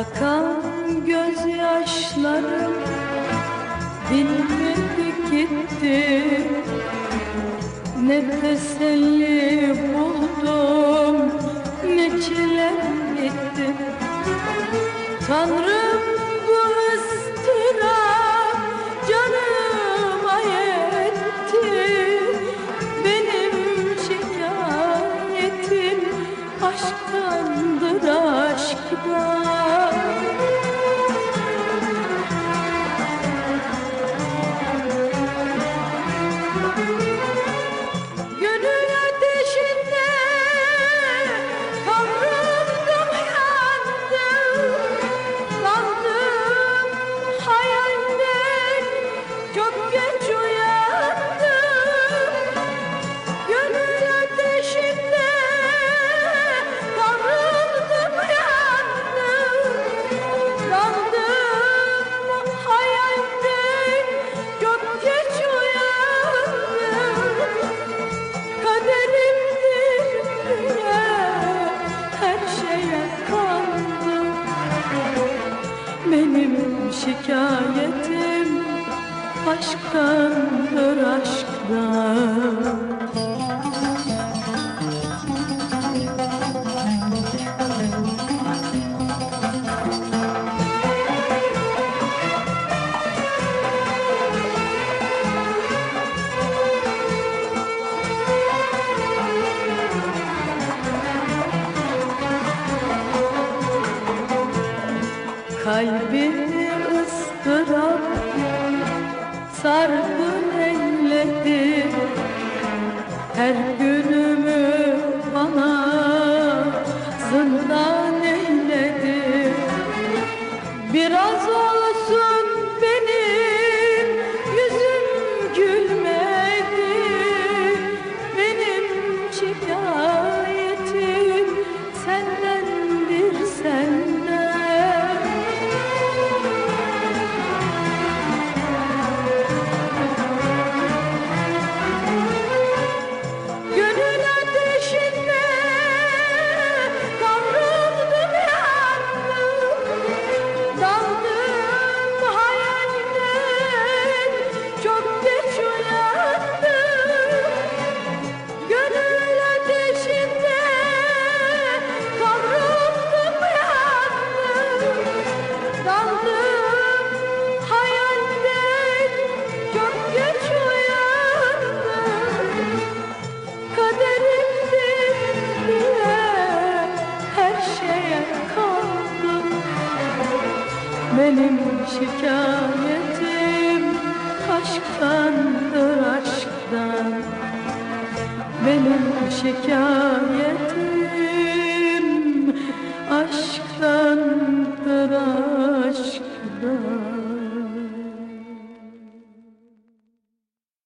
Akan gözyaşlarım bilmedi gitti. Ne teselli buldum ne çilem bitti Tanrım Benim şikayetim aşktandır aşktan. Kalbimi ıstırap sarpın elledi Her gün kaldım Benim şikayetim aşktandır aşktan. Benim şikayetim